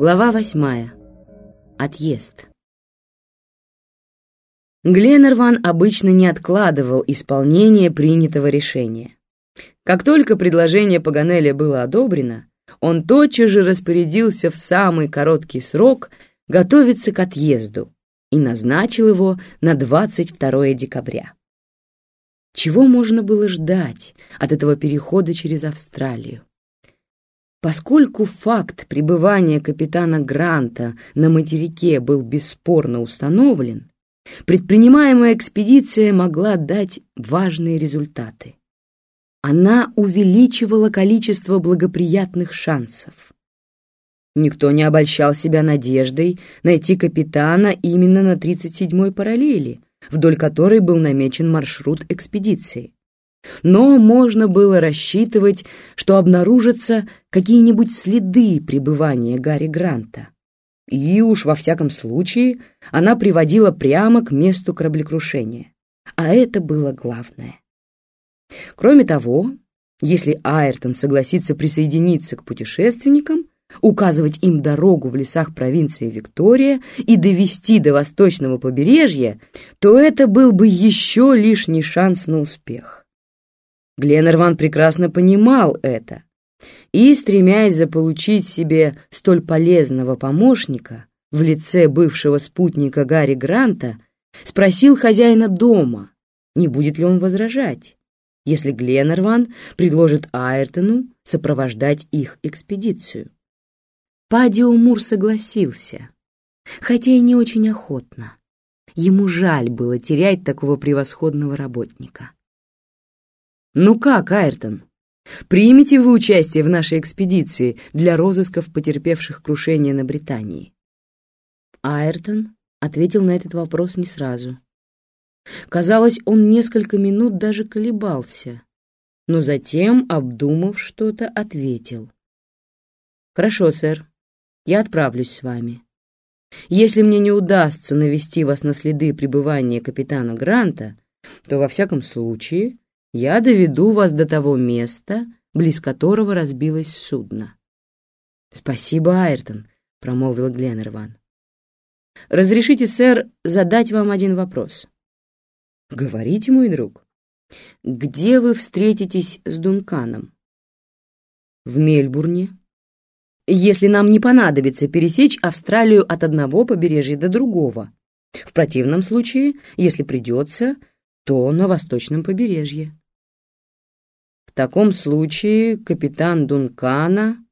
Глава восьмая. Отъезд. Гленнерван обычно не откладывал исполнение принятого решения. Как только предложение Паганеля было одобрено, он тотчас же распорядился в самый короткий срок готовиться к отъезду и назначил его на 22 декабря. Чего можно было ждать от этого перехода через Австралию? Поскольку факт пребывания капитана Гранта на материке был бесспорно установлен, предпринимаемая экспедиция могла дать важные результаты. Она увеличивала количество благоприятных шансов. Никто не обольщал себя надеждой найти капитана именно на 37-й параллели, вдоль которой был намечен маршрут экспедиции но можно было рассчитывать, что обнаружатся какие-нибудь следы пребывания Гарри Гранта. И уж во всяком случае она приводила прямо к месту кораблекрушения. А это было главное. Кроме того, если Айртон согласится присоединиться к путешественникам, указывать им дорогу в лесах провинции Виктория и довести до восточного побережья, то это был бы еще лишний шанс на успех. Гленнерван прекрасно понимал это и, стремясь заполучить себе столь полезного помощника в лице бывшего спутника Гарри Гранта, спросил хозяина дома, не будет ли он возражать, если Гленнерван предложит Айртону сопровождать их экспедицию. Падио Мур согласился, хотя и не очень охотно. Ему жаль было терять такого превосходного работника. «Ну как, Айртон, примете вы участие в нашей экспедиции для розысков потерпевших крушение на Британии?» Айртон ответил на этот вопрос не сразу. Казалось, он несколько минут даже колебался, но затем, обдумав что-то, ответил. «Хорошо, сэр, я отправлюсь с вами. Если мне не удастся навести вас на следы пребывания капитана Гранта, то во всяком случае я доведу вас до того места, близ которого разбилось судно. «Спасибо, Айртон», — промолвил Гленнерван. «Разрешите, сэр, задать вам один вопрос?» «Говорите, мой друг. Где вы встретитесь с Дунканом?» «В Мельбурне. Если нам не понадобится пересечь Австралию от одного побережья до другого. В противном случае, если придется, то на восточном побережье. В таком случае капитан Дункана...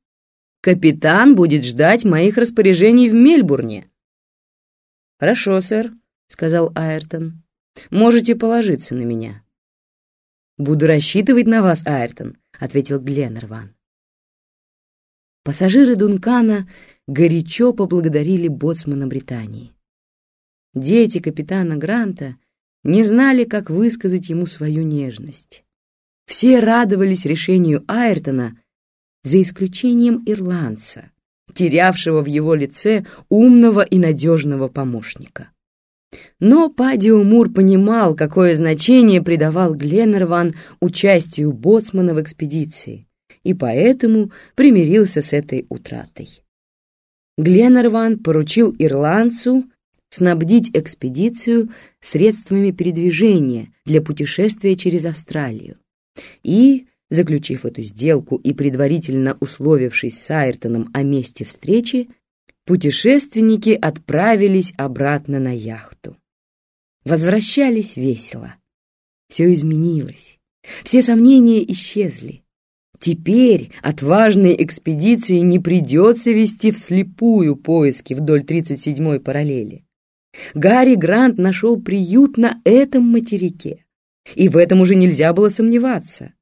Капитан будет ждать моих распоряжений в Мельбурне. Хорошо, сэр, сказал Айртон. Можете положиться на меня. Буду рассчитывать на вас, Айртон, ответил Гленнерван. Пассажиры Дункана горячо поблагодарили боцмана Британии. Дети капитана Гранта не знали, как высказать ему свою нежность. Все радовались решению Айртона, за исключением ирландца, терявшего в его лице умного и надежного помощника. Но Падио Мур понимал, какое значение придавал Гленнерван участию боцмана в экспедиции, и поэтому примирился с этой утратой. Гленнерван поручил ирландцу снабдить экспедицию средствами передвижения для путешествия через Австралию. И, заключив эту сделку и предварительно условившись с Айртоном о месте встречи, путешественники отправились обратно на яхту. Возвращались весело. Все изменилось. Все сомнения исчезли. Теперь отважной экспедиции не придется вести вслепую поиски вдоль 37-й параллели. Гарри Грант нашел приют на этом материке, и в этом уже нельзя было сомневаться.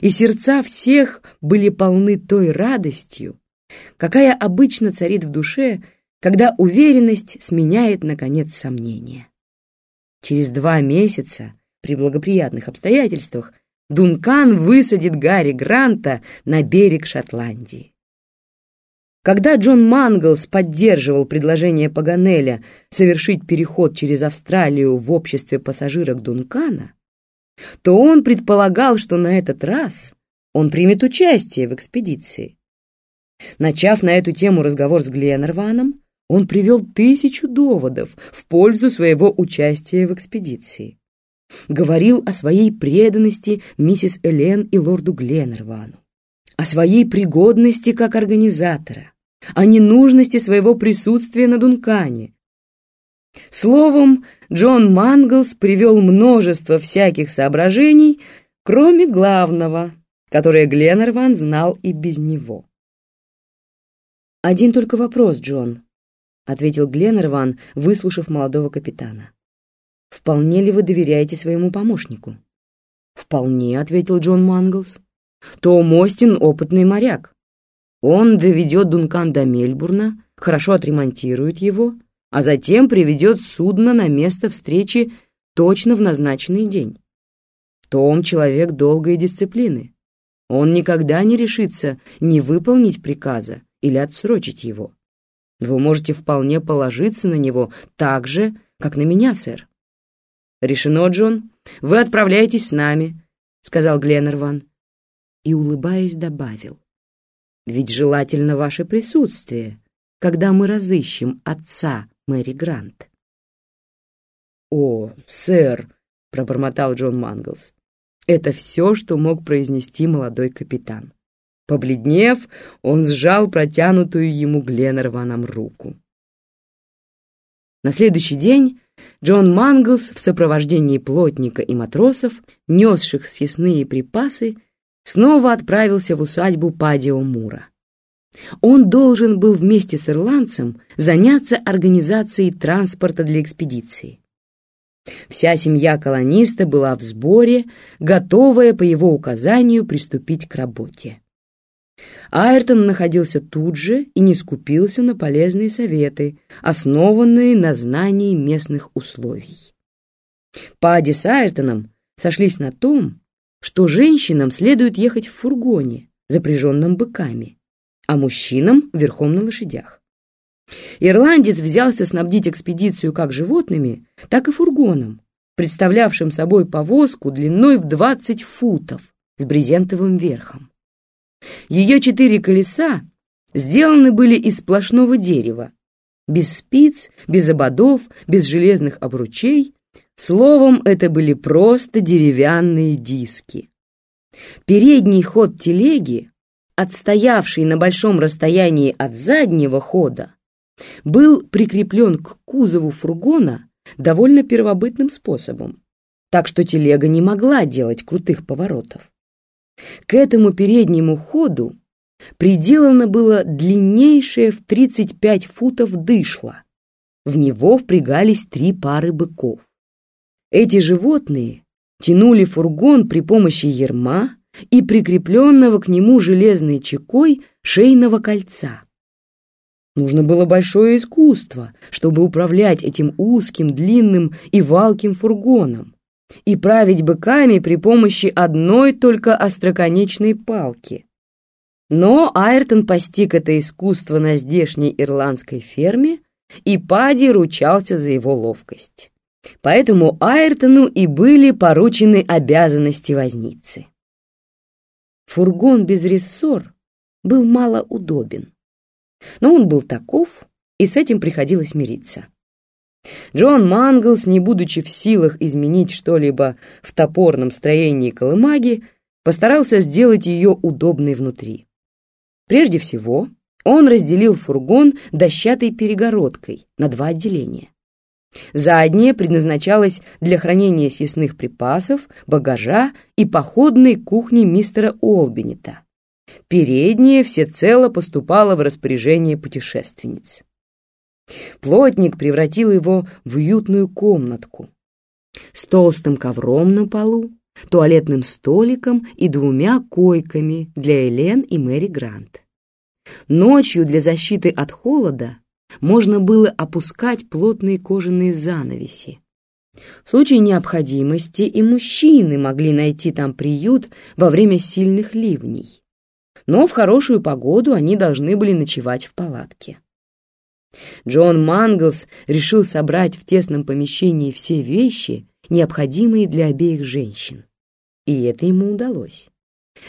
И сердца всех были полны той радостью, какая обычно царит в душе, когда уверенность сменяет, наконец, сомнение. Через два месяца, при благоприятных обстоятельствах, Дункан высадит Гарри Гранта на берег Шотландии. Когда Джон Манглс поддерживал предложение Паганеля совершить переход через Австралию в обществе пассажирок Дункана, то он предполагал, что на этот раз он примет участие в экспедиции. Начав на эту тему разговор с Гленнерваном, он привел тысячу доводов в пользу своего участия в экспедиции. Говорил о своей преданности миссис Элен и лорду Гленнервану, о своей пригодности как организатора, о ненужности своего присутствия на Дункане. Словом, Джон Манглс привел множество всяких соображений, кроме главного, которое Гленнерван знал и без него. «Один только вопрос, Джон», — ответил Гленнерван, выслушав молодого капитана. «Вполне ли вы доверяете своему помощнику?» «Вполне», — ответил Джон Манглс. «Том Остин — опытный моряк. Он доведет Дункан до Мельбурна, хорошо отремонтирует его, а затем приведет судно на место встречи точно в назначенный день. Том — человек долгой дисциплины. Он никогда не решится не выполнить приказа или отсрочить его. Вы можете вполне положиться на него так же, как на меня, сэр. «Решено, Джон. Вы отправляетесь с нами», — сказал Гленнерван. И, улыбаясь, добавил. «Ведь желательно ваше присутствие, когда мы разыщем отца Мэри Грант». «О, сэр», — пробормотал Джон Манглс. Это все, что мог произнести молодой капитан. Побледнев, он сжал протянутую ему Гленнерваном руку. На следующий день Джон Манглс в сопровождении плотника и матросов, несших съестные припасы, снова отправился в усадьбу Падио Мура. Он должен был вместе с ирландцем заняться организацией транспорта для экспедиции. Вся семья колониста была в сборе, готовая по его указанию приступить к работе. Айртон находился тут же и не скупился на полезные советы, основанные на знании местных условий. Пади с Айртоном сошлись на том, что женщинам следует ехать в фургоне, запряженном быками, а мужчинам — верхом на лошадях. Ирландец взялся снабдить экспедицию как животными, так и фургоном, представлявшим собой повозку длиной в 20 футов с брезентовым верхом. Ее четыре колеса сделаны были из сплошного дерева, без спиц, без ободов, без железных обручей. Словом, это были просто деревянные диски. Передний ход телеги, отстоявший на большом расстоянии от заднего хода, был прикреплен к кузову фургона довольно первобытным способом, так что телега не могла делать крутых поворотов. К этому переднему ходу приделано было длиннейшее в 35 футов дышло. В него впрягались три пары быков. Эти животные тянули фургон при помощи ерма и прикрепленного к нему железной чекой шейного кольца. Нужно было большое искусство, чтобы управлять этим узким, длинным и валким фургоном и править быками при помощи одной только остроконечной палки. Но Айртон постиг это искусство на здешней ирландской ферме, и Пади ручался за его ловкость. Поэтому Айртону и были поручены обязанности возницы. Фургон без рессор был мало удобен. Но он был таков, и с этим приходилось мириться. Джон Манглс, не будучи в силах изменить что-либо в топорном строении колымаги, постарался сделать ее удобной внутри. Прежде всего, он разделил фургон дощатой перегородкой на два отделения. Заднее предназначалось для хранения съестных припасов, багажа и походной кухни мистера Олбинета. Переднее всецело поступало в распоряжение путешественниц. Плотник превратил его в уютную комнатку с толстым ковром на полу, туалетным столиком и двумя койками для Элен и Мэри Грант. Ночью для защиты от холода можно было опускать плотные кожаные занавеси. В случае необходимости и мужчины могли найти там приют во время сильных ливней. Но в хорошую погоду они должны были ночевать в палатке. Джон Манглс решил собрать в тесном помещении все вещи, необходимые для обеих женщин. И это ему удалось.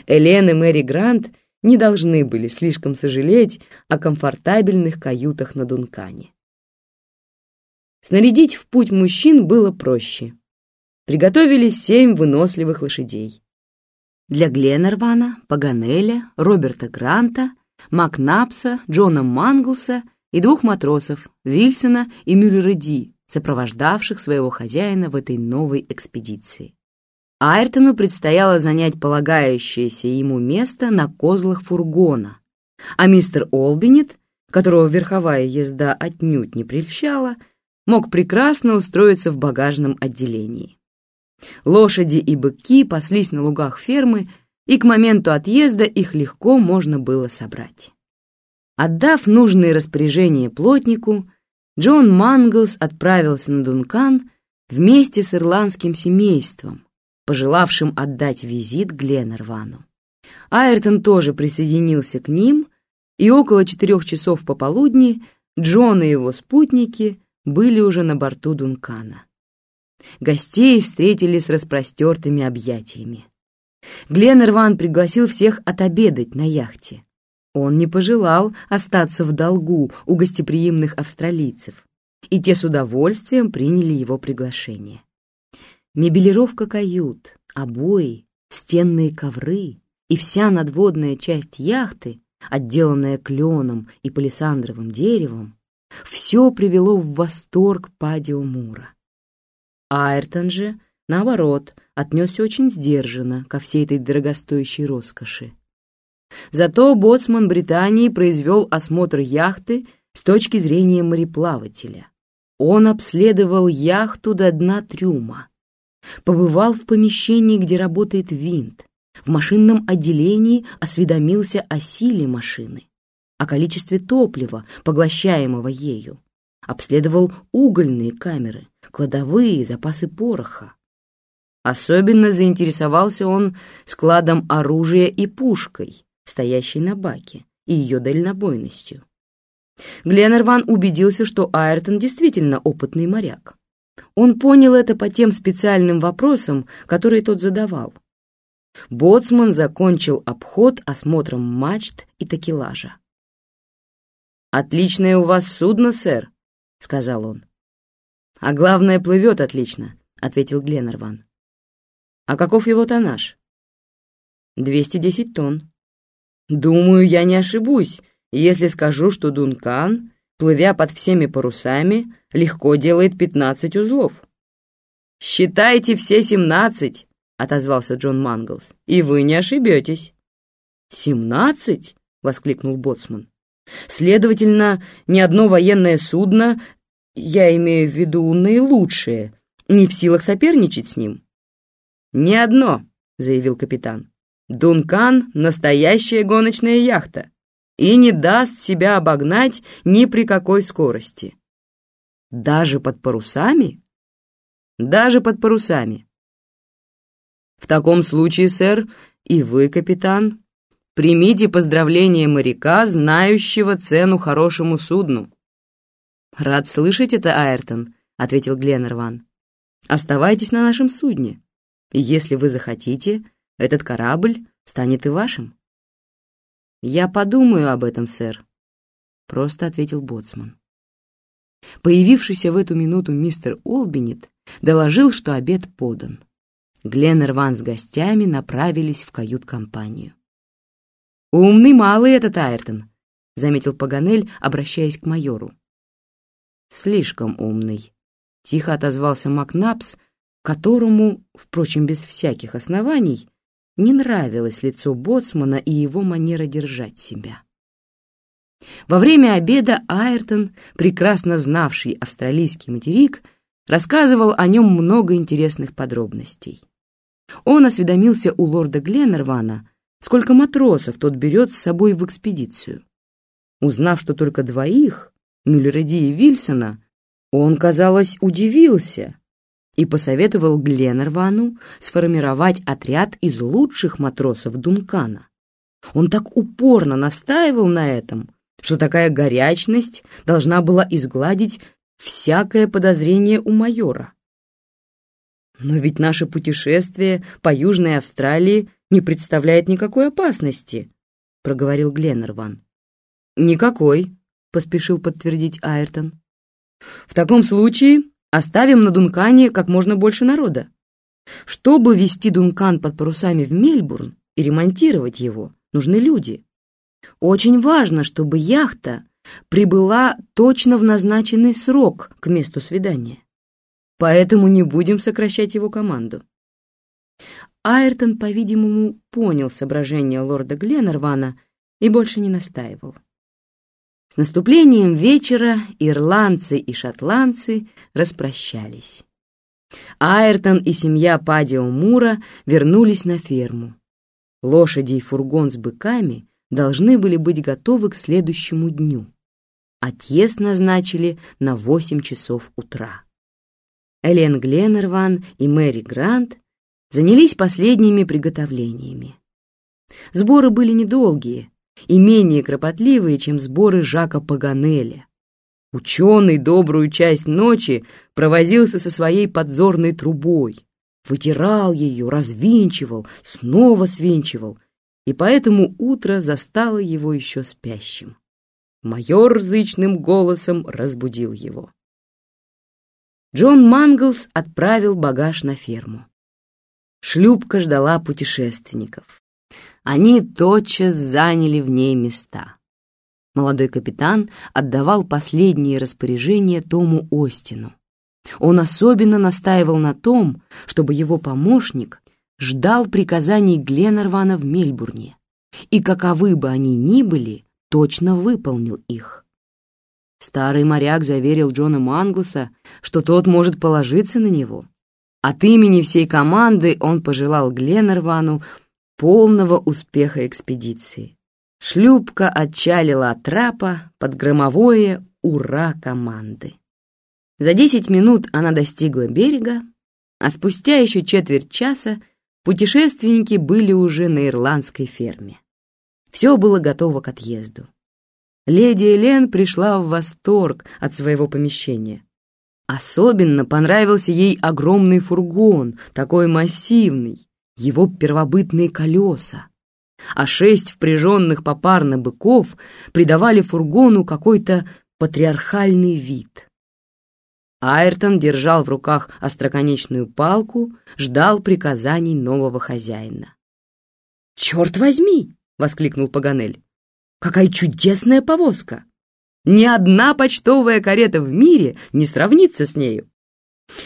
Элен и Мэри Грант не должны были слишком сожалеть о комфортабельных каютах на Дункане. Снарядить в путь мужчин было проще. Приготовились семь выносливых лошадей. Для Гленнервана, Паганеля, Роберта Гранта, Макнапса, Джона Манглса и двух матросов, Вильсона и Мюллера Ди, сопровождавших своего хозяина в этой новой экспедиции. Айртону предстояло занять полагающееся ему место на козлах фургона, а мистер Олбинет, которого верховая езда отнюдь не прельщала, мог прекрасно устроиться в багажном отделении. Лошади и быки паслись на лугах фермы, и к моменту отъезда их легко можно было собрать. Отдав нужные распоряжения плотнику, Джон Манглс отправился на Дункан вместе с ирландским семейством, пожелавшим отдать визит Гленнервану. Айртон тоже присоединился к ним, и около четырех часов пополудни Джон и его спутники были уже на борту Дункана. Гостей встретили с распростертыми объятиями. Гленнерван пригласил всех отобедать на яхте. Он не пожелал остаться в долгу у гостеприимных австралийцев, и те с удовольствием приняли его приглашение. Мебелировка кают, обои, стенные ковры и вся надводная часть яхты, отделанная кленом и палисандровым деревом, все привело в восторг Падио Мура. Айртон же, наоборот, отнесся очень сдержанно ко всей этой дорогостоящей роскоши. Зато боцман Британии произвел осмотр яхты с точки зрения мореплавателя. Он обследовал яхту до дна трюма, побывал в помещении, где работает винт, в машинном отделении осведомился о силе машины, о количестве топлива, поглощаемого ею, обследовал угольные камеры, кладовые, запасы пороха. Особенно заинтересовался он складом оружия и пушкой, стоящей на баке, и ее дальнобойностью. Гленнерван убедился, что Айртон действительно опытный моряк. Он понял это по тем специальным вопросам, которые тот задавал. Боцман закончил обход осмотром мачт и такелажа. «Отличное у вас судно, сэр», — сказал он. «А главное, плывет отлично», — ответил Гленнерван. «А каков его тоннаж?» «Двести десять тонн». «Думаю, я не ошибусь, если скажу, что Дункан плывя под всеми парусами, легко делает пятнадцать узлов. «Считайте все семнадцать!» — отозвался Джон Манглс. «И вы не ошибетесь». «Семнадцать?» — воскликнул Боцман. «Следовательно, ни одно военное судно, я имею в виду наилучшее, не в силах соперничать с ним». «Ни одно», — заявил капитан. «Дункан — настоящая гоночная яхта и не даст себя обогнать ни при какой скорости. Даже под парусами? Даже под парусами. В таком случае, сэр, и вы, капитан, примите поздравления моряка, знающего цену хорошему судну. Рад слышать это, Айртон, ответил Гленнерван. Оставайтесь на нашем судне, и если вы захотите, этот корабль станет и вашим. «Я подумаю об этом, сэр», — просто ответил боцман. Появившийся в эту минуту мистер Олбинет доложил, что обед подан. Гленнерван с гостями направились в кают-компанию. «Умный малый этот Айртон», — заметил Паганель, обращаясь к майору. «Слишком умный», — тихо отозвался Макнапс, которому, впрочем, без всяких оснований, не нравилось лицо боцмана и его манера держать себя. Во время обеда Айртон, прекрасно знавший австралийский материк, рассказывал о нем много интересных подробностей. Он осведомился у лорда Гленнервана, сколько матросов тот берет с собой в экспедицию. Узнав, что только двоих, Мюллереди и Вильсона, он, казалось, удивился и посоветовал Гленнервану сформировать отряд из лучших матросов Дункана. Он так упорно настаивал на этом, что такая горячность должна была изгладить всякое подозрение у майора. Но ведь наше путешествие по Южной Австралии не представляет никакой опасности, проговорил Гленнерван. «Никакой», — поспешил подтвердить Айртон. «В таком случае оставим на Дункане как можно больше народа. Чтобы вести Дункан под парусами в Мельбурн и ремонтировать его, нужны люди. Очень важно, чтобы яхта прибыла точно в назначенный срок к месту свидания. Поэтому не будем сокращать его команду. Айртон, по-видимому, понял соображения лорда Гленнервана и больше не настаивал. С наступлением вечера ирландцы и шотландцы распрощались. Айртон и семья Падио Мура вернулись на ферму. Лошади и фургон с быками должны были быть готовы к следующему дню. Отъезд назначили на 8 часов утра. Элен Гленнерван и Мэри Грант занялись последними приготовлениями. Сборы были недолгие и менее кропотливые, чем сборы Жака Паганеля. Ученый добрую часть ночи провозился со своей подзорной трубой, вытирал ее, развинчивал, снова свинчивал, и поэтому утро застало его еще спящим. Майор зычным голосом разбудил его. Джон Манглс отправил багаж на ферму. Шлюпка ждала путешественников. Они тотчас заняли в ней места. Молодой капитан отдавал последние распоряжения Тому Остину. Он особенно настаивал на том, чтобы его помощник ждал приказаний Гленнервана в Мельбурне, и каковы бы они ни были, точно выполнил их. Старый моряк заверил Джона Манглса, что тот может положиться на него, от имени всей команды он пожелал Гленнервану полного успеха экспедиции. Шлюпка отчалила от трапа под громовое «Ура!» команды. За десять минут она достигла берега, а спустя еще четверть часа путешественники были уже на ирландской ферме. Все было готово к отъезду. Леди Элен пришла в восторг от своего помещения. Особенно понравился ей огромный фургон, такой массивный, его первобытные колеса. А шесть впряженных попарно быков придавали фургону какой-то патриархальный вид. Айртон держал в руках остроконечную палку, ждал приказаний нового хозяина. «Черт возьми!» — воскликнул Паганель. «Какая чудесная повозка! Ни одна почтовая карета в мире не сравнится с нею.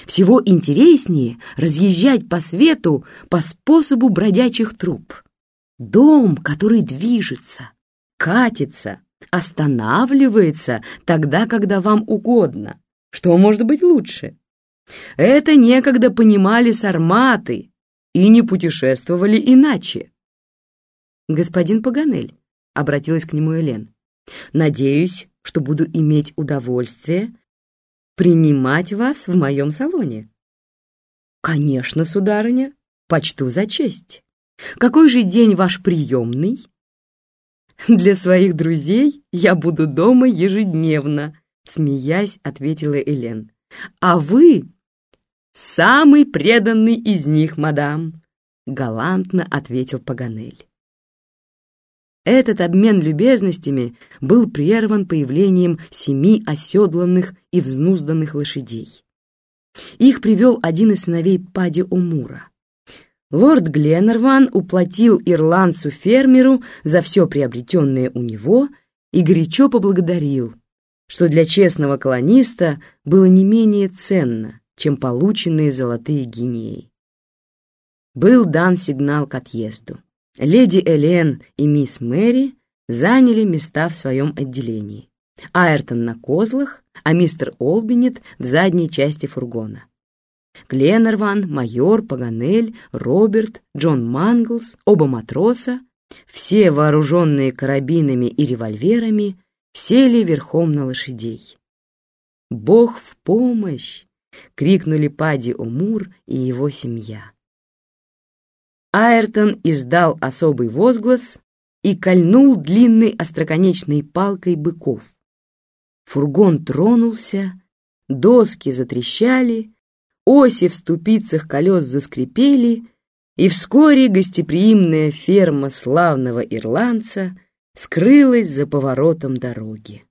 Всего интереснее разъезжать по свету по способу бродячих труб. Дом, который движется, катится, останавливается тогда, когда вам угодно. Что может быть лучше? Это некогда понимали сарматы и не путешествовали иначе. «Господин Паганель», — обратилась к нему Элен, — «надеюсь, что буду иметь удовольствие принимать вас в моем салоне. Конечно, сударыня, почту за честь. Какой же день ваш приемный? Для своих друзей я буду дома ежедневно, смеясь, ответила Элен. А вы самый преданный из них, мадам, галантно ответил Паганель. Этот обмен любезностями был прерван появлением семи оседланных и взнузданных лошадей. Их привел один из сыновей Пади Омура. Лорд Гленнерван уплатил ирландцу-фермеру за все приобретенное у него и горячо поблагодарил, что для честного колониста было не менее ценно, чем полученные золотые гинеи. Был дан сигнал к отъезду. Леди Элен и мисс Мэри заняли места в своем отделении. Айртон на козлах, а мистер Олбинет в задней части фургона. Гленнерван, майор, Паганель, Роберт, Джон Манглс, оба матроса, все вооруженные карабинами и револьверами, сели верхом на лошадей. «Бог в помощь!» — крикнули Пади Омур и его семья. Айртон издал особый возглас и кольнул длинной остроконечной палкой быков. Фургон тронулся, доски затрещали, оси в ступицах колес заскрипели, и вскоре гостеприимная ферма славного ирландца скрылась за поворотом дороги.